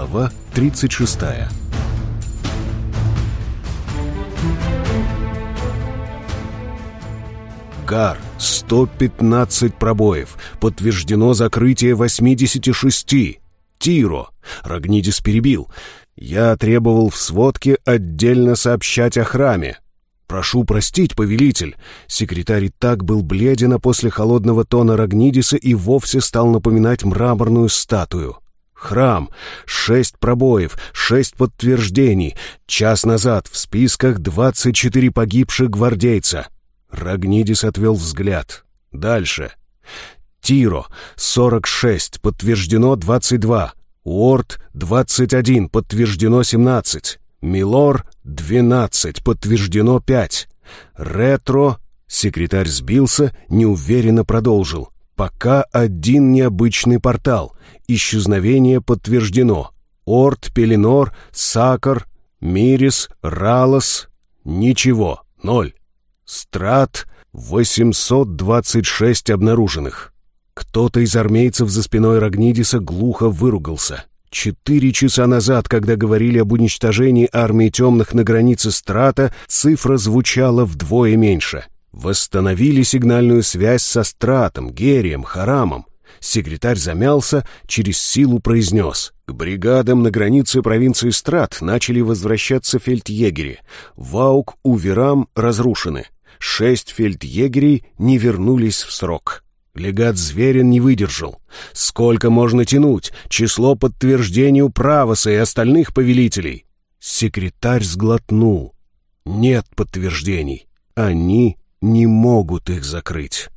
Глава 36 Гар, 115 пробоев. Подтверждено закрытие 86. Тиро. Рогнидис перебил. Я требовал в сводке отдельно сообщать о храме. «Прошу простить, повелитель!» Секретарь и так был бледен, а после холодного тона Рогнидиса и вовсе стал напоминать мраморную статую. Храм. Шесть пробоев, шесть подтверждений. Час назад в списках двадцать четыре погибших гвардейца. Рагнидис отвел взгляд. Дальше. Тиро. Сорок шесть. Подтверждено двадцать два. Уорд. Двадцать один. Подтверждено семнадцать. Милор. Двенадцать. Подтверждено пять. Ретро. Секретарь сбился, неуверенно продолжил. Пока один необычный портал. Исчезновение подтверждено. Орт, Пеленор, Сакар, Мирис, Ралос. Ничего. Ноль. Страт 826 обнаруженных. Кто-то из армейцев за спиной Рагнидиса глухо выругался. Четыре часа назад, когда говорили об уничтожении армии темных на границе Страта, цифра звучала вдвое меньше. Восстановили сигнальную связь со Стратом, Герием, Харамом. Секретарь замялся, через силу произнес. К бригадам на границе провинции Страт начали возвращаться фельдъегери. Ваук, Уверам разрушены. Шесть фельдъегерей не вернулись в срок. Легат Зверин не выдержал. Сколько можно тянуть? Число подтверждений у Правоса и остальных повелителей. Секретарь сглотнул. Нет подтверждений. Они не могут их закрыть.